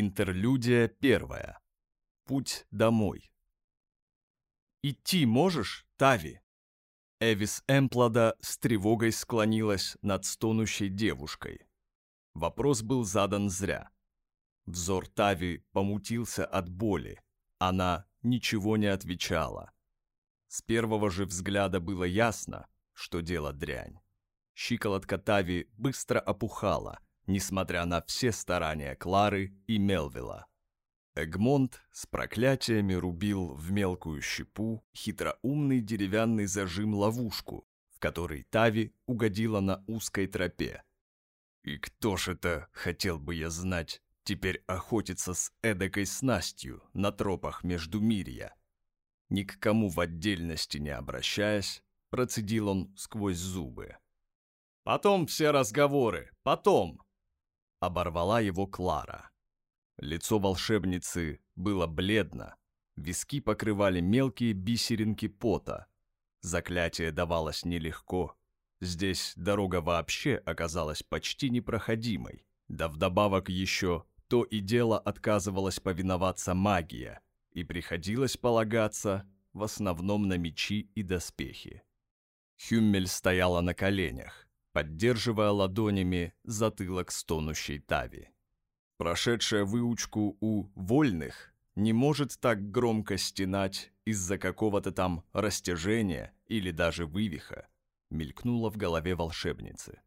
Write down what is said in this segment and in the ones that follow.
Интерлюдия первая. Путь домой. «Идти можешь, Тави?» Эвис Эмплада с тревогой склонилась над стонущей девушкой. Вопрос был задан зря. Взор Тави помутился от боли. Она ничего не отвечала. С первого же взгляда было ясно, что дело дрянь. Щиколотка Тави быстро опухала, несмотря на все старания Клары и Мелвилла. Эгмонт с проклятиями рубил в мелкую щепу хитроумный деревянный зажим-ловушку, в который Тави угодила на узкой тропе. И кто ж это, хотел бы я знать, теперь охотится с эдакой снастью на тропах между мирья? Ни к кому в отдельности не обращаясь, процедил он сквозь зубы. «Потом все разговоры, потом!» Оборвала его Клара. Лицо волшебницы было бледно, виски покрывали мелкие бисеринки пота. Заклятие давалось нелегко. Здесь дорога вообще оказалась почти непроходимой. Да вдобавок еще то и дело отказывалась повиноваться магия, и приходилось полагаться в основном на мечи и доспехи. Хюммель стояла на коленях, поддерживая ладонями затылок стонущей Тави прошедшая выучку у вольных, не может так громко стенать из-за какого-то там растяжения или даже вывиха, мелькнула в голове волшебницы.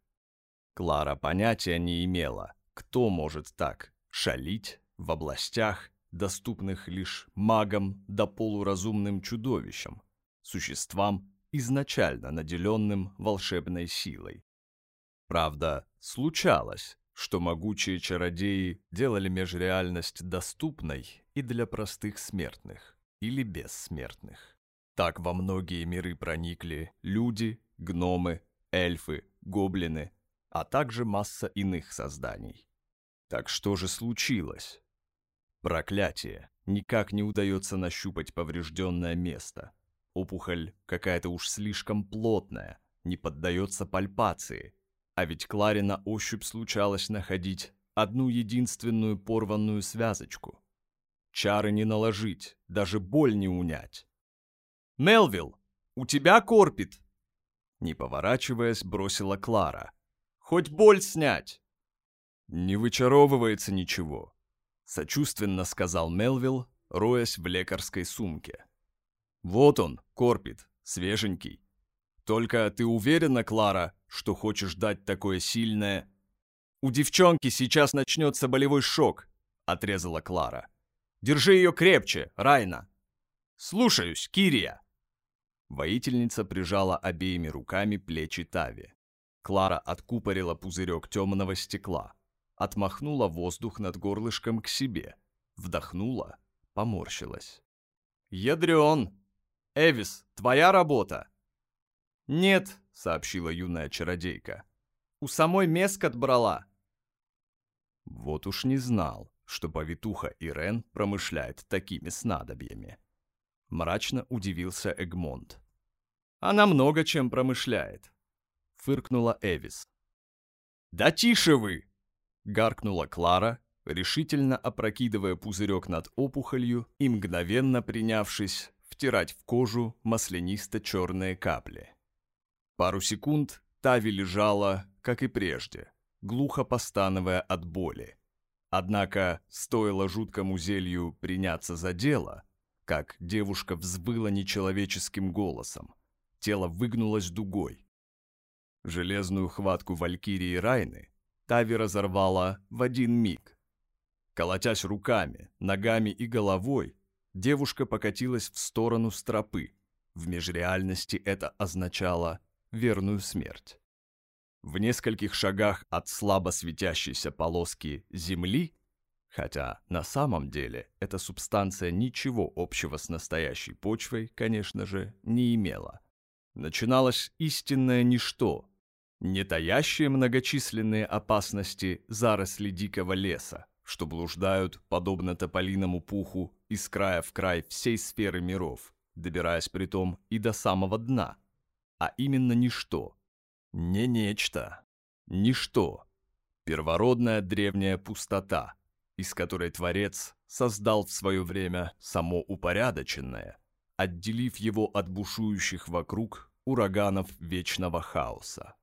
Клара понятия не имела, кто может так шалить в областях, доступных лишь магам да полуразумным чудовищам, существам, изначально наделенным волшебной силой. Правда, случалось, что могучие чародеи делали межреальность доступной и для простых смертных или бессмертных. Так во многие миры проникли люди, гномы, эльфы, гоблины, а также масса иных созданий. Так что же случилось? Проклятие. Никак не удается нащупать поврежденное место. Опухоль какая-то уж слишком плотная, не поддается пальпации, а ведь Кларе на ощупь случалось находить одну единственную порванную связочку. Чары не наложить, даже боль не унять. «Мелвилл, у тебя корпит!» Не поворачиваясь, бросила Клара. «Хоть боль снять!» «Не вычаровывается ничего», — сочувственно сказал Мелвилл, роясь в лекарской сумке. «Вот он, корпит, свеженький. Только ты уверена, Клара, что хочешь дать такое сильное...» «У девчонки сейчас начнется болевой шок», — отрезала Клара. «Держи ее крепче, Райна». «Слушаюсь, Кирия». Воительница прижала обеими руками плечи Тави. Клара откупорила пузырек темного стекла, отмахнула воздух над горлышком к себе, вдохнула, поморщилась. «Ядрен! Эвис, твоя работа!» «Нет», — сообщила юная чародейка. «У самой Мескот брала». Вот уж не знал, что повитуха Ирен промышляет такими снадобьями. Мрачно удивился Эгмонт. «Она много чем промышляет», — фыркнула Эвис. «Да тише вы!» — гаркнула Клара, решительно опрокидывая пузырек над опухолью и мгновенно принявшись втирать в кожу маслянисто-черные капли. Пару секунд Тави лежала, как и прежде, глухо постановая от боли. Однако, стоило жуткому зелью приняться за дело, как девушка взвыла нечеловеческим голосом. Тело выгнулось дугой. Железную хватку Валькирии Райны Тави разорвала в один миг. Колотясь руками, ногами и головой, девушка покатилась в сторону стропы. В межреальности это означало верную смерть. В нескольких шагах от слабо светящейся полоски Земли, хотя на самом деле эта субстанция ничего общего с настоящей почвой, конечно же, не имела, начиналось истинное ничто, не таящие многочисленные опасности заросли дикого леса, что блуждают, подобно тополиному пуху, из края в край всей сферы миров, добираясь притом и до самого дна, а именно ничто. Не нечто. Ничто. Первородная древняя пустота, из которой Творец создал в свое время само упорядоченное, отделив его от бушующих вокруг ураганов вечного хаоса.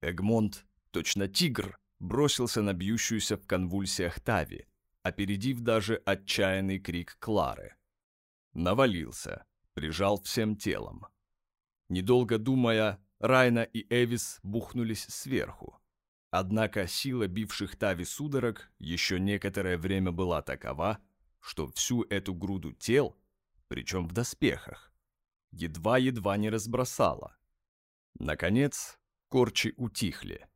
Эгмонт, точно тигр, бросился на бьющуюся в конвульсиях Тави, опередив даже отчаянный крик Клары. Навалился, прижал всем телом. Недолго думая, Райна и Эвис бухнулись сверху. Однако сила бивших Тави судорог еще некоторое время была такова, что всю эту груду тел, причем в доспехах, едва-едва не разбросала. Наконец, корчи утихли.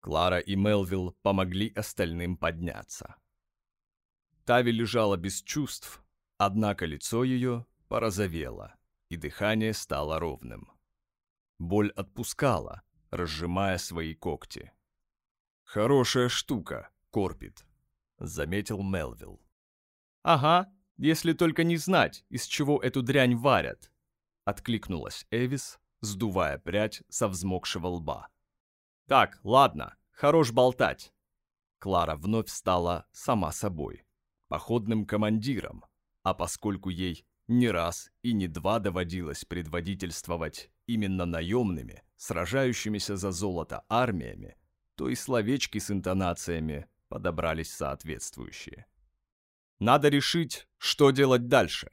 Клара и Мелвилл помогли остальным подняться. Тави лежала без чувств, однако лицо ее порозовело, и дыхание стало ровным. Боль отпускала, разжимая свои когти. «Хорошая штука, Корпит», — заметил Мелвилл. «Ага, если только не знать, из чего эту дрянь варят», — откликнулась Эвис, сдувая прядь со взмокшего лба. «Так, ладно, хорош болтать». Клара вновь стала сама собой походным командиром, а поскольку ей не раз и не два доводилось предводительствовать именно наемными, сражающимися за золото армиями, то и словечки с интонациями подобрались соответствующие. «Надо решить, что делать дальше.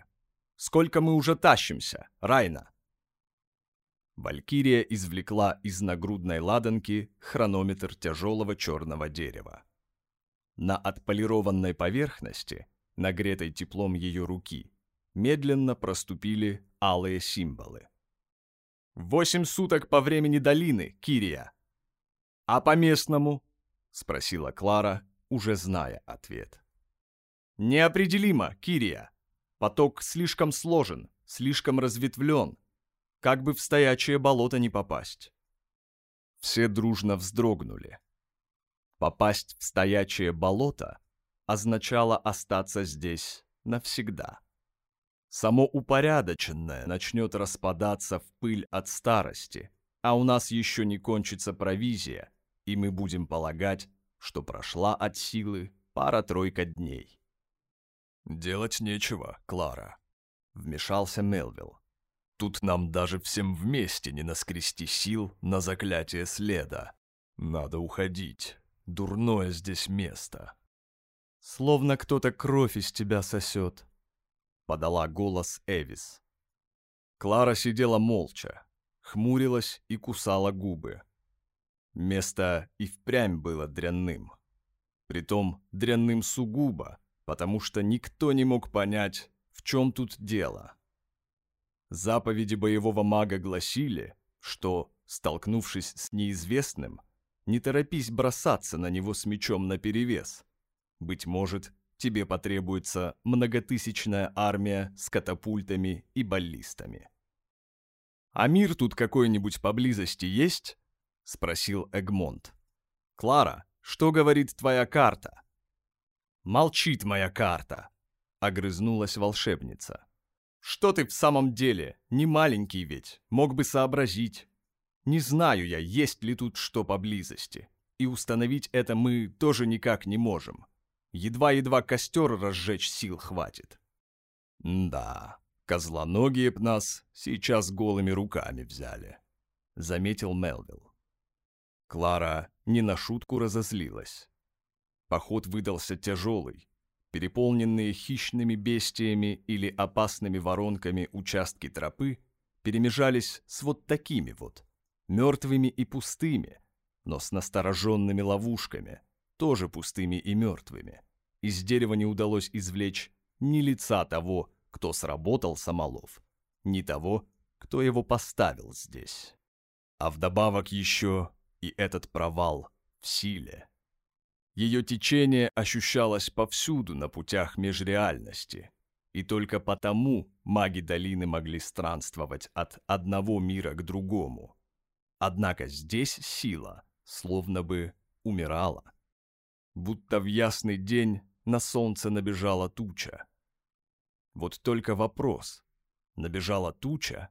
Сколько мы уже тащимся, Райна?» Валькирия извлекла из нагрудной ладанки хронометр тяжелого черного дерева. На отполированной поверхности, нагретой теплом ее руки, медленно проступили алые символы. «Восемь суток по времени долины, Кирия!» «А по местному?» — спросила Клара, уже зная ответ. «Неопределимо, Кирия. Поток слишком сложен, слишком разветвлен. Как бы в стоячее болото не попасть». Все дружно вздрогнули. Попасть в стоячее болото означало остаться здесь навсегда. Само упорядоченное начнет распадаться в пыль от старости, а у нас еще не кончится провизия, и мы будем полагать, что прошла от силы пара-тройка дней. «Делать нечего, Клара», — вмешался Мелвилл. «Тут нам даже всем вместе не наскрести сил на заклятие следа. Надо уходить». Дурное здесь место. Словно кто-то кровь из тебя сосет, подала голос Эвис. Клара сидела молча, хмурилась и кусала губы. Место и впрямь было дрянным. Притом дрянным сугубо, потому что никто не мог понять, в чем тут дело. Заповеди боевого мага гласили, что, столкнувшись с неизвестным, не торопись бросаться на него с мечом наперевес. Быть может, тебе потребуется многотысячная армия с катапультами и баллистами. «А мир тут какой-нибудь поблизости есть?» — спросил Эгмонт. «Клара, что говорит твоя карта?» «Молчит моя карта», — огрызнулась волшебница. «Что ты в самом деле? Не маленький ведь, мог бы сообразить». Не знаю я, есть ли тут что поблизости. И установить это мы тоже никак не можем. Едва-едва костер разжечь сил хватит. Да, козлоногие б нас сейчас голыми руками взяли, заметил Мелвилл. Клара не на шутку разозлилась. Поход выдался тяжелый. Переполненные хищными бестиями или опасными воронками участки тропы перемежались с вот такими вот, мертвыми и пустыми, но с настороженными ловушками, тоже пустыми и мертвыми. Из дерева не удалось извлечь ни лица того, кто сработал самолов, ни того, кто его поставил здесь. А вдобавок еще и этот провал в силе. Ее течение ощущалось повсюду на путях межреальности, и только потому маги долины могли странствовать от одного мира к другому, Однако здесь сила словно бы умирала. Будто в ясный день на солнце набежала туча. Вот только вопрос, набежала туча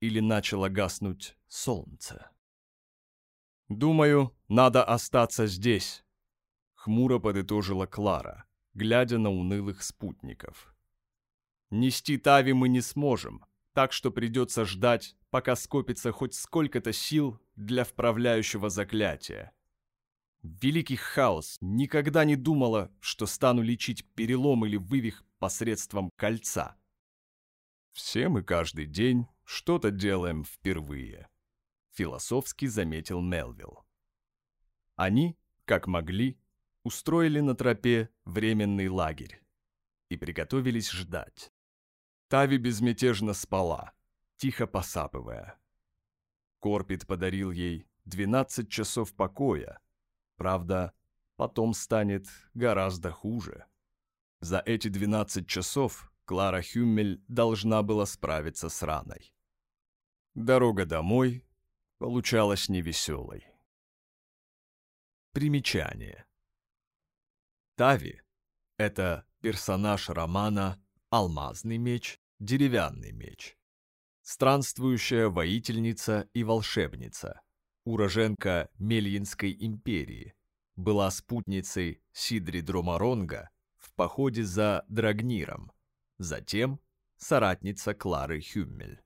или начало гаснуть солнце? «Думаю, надо остаться здесь», — хмуро подытожила Клара, глядя на унылых спутников. Нести Тави мы не сможем, так что придется ждать, пока скопится хоть сколько-то сил для вправляющего заклятия. Великий хаос никогда не думала, что стану лечить перелом или вывих посредством кольца. Все мы каждый день что-то делаем впервые, философски заметил Мелвилл. Они, как могли, устроили на тропе временный лагерь и приготовились ждать. Тави безмятежно спала, тихо посапывая. Корпит подарил ей 12 часов покоя. Правда, потом станет гораздо хуже. За эти 12 часов Клара Хюммель должна была справиться с раной. Дорога домой получалась невеселой. Примечание. Тави — это персонаж романа «Алмазный меч деревянный меч. Странствующая воительница и волшебница, уроженка Мельинской империи, была спутницей Сидри Дромаронга в походе за Драгниром, затем соратница Клары Хюммель.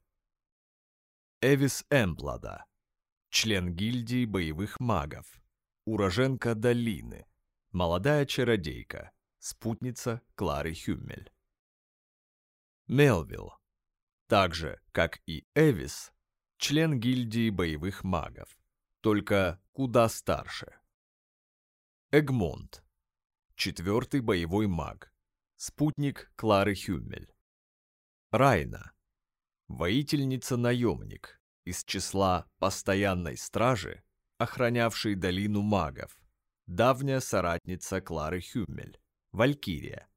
Эвис Эмплада, член гильдии боевых магов, уроженка Долины, молодая чародейка, спутница Клары Хюммель. Мелвилл, так же, как и Эвис, член гильдии боевых магов, только куда старше. Эгмонт, четвертый боевой маг, спутник Клары Хюмель. Райна, воительница-наемник из числа постоянной стражи, охранявшей долину магов, давняя соратница Клары Хюмель, Валькирия.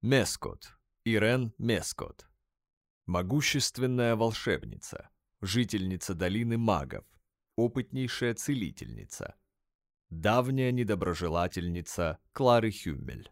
Мескот, Ирен Мескот. Могущественная волшебница, жительница долины магов, опытнейшая целительница. Давняя недоброжелательница Клары Хюмель.